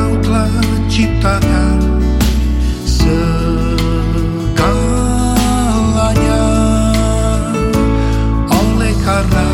Kau telah ciptakan segalanya. Oleh karena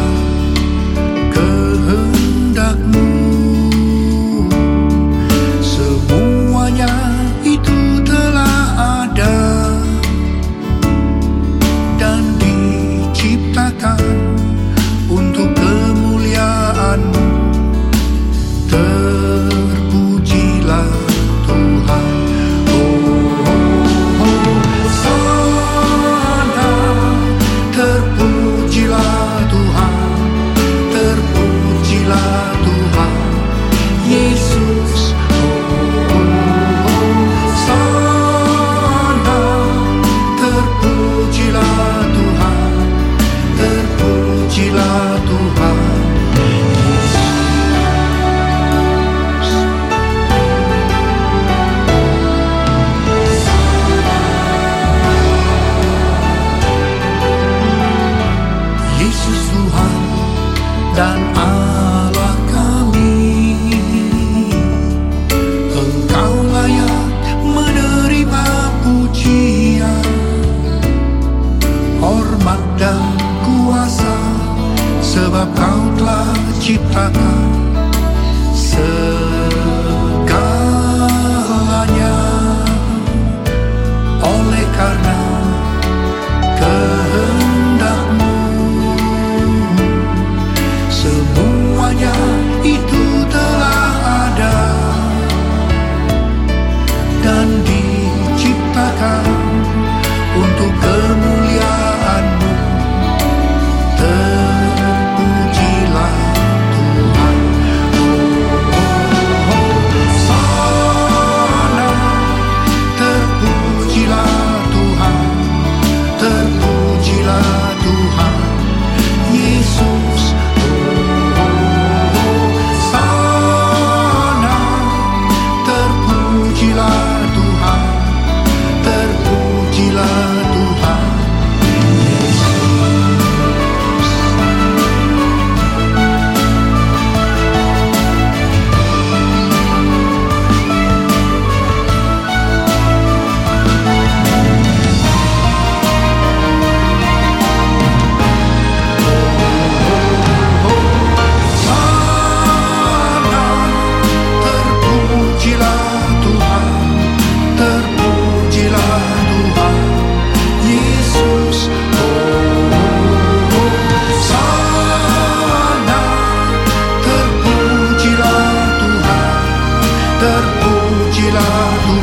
dan kuasa? Sebab kau telah ciptakan segalanya. Oleh karena kehendakmu Semuanya itu telah ada Dan diciptakan. gira tu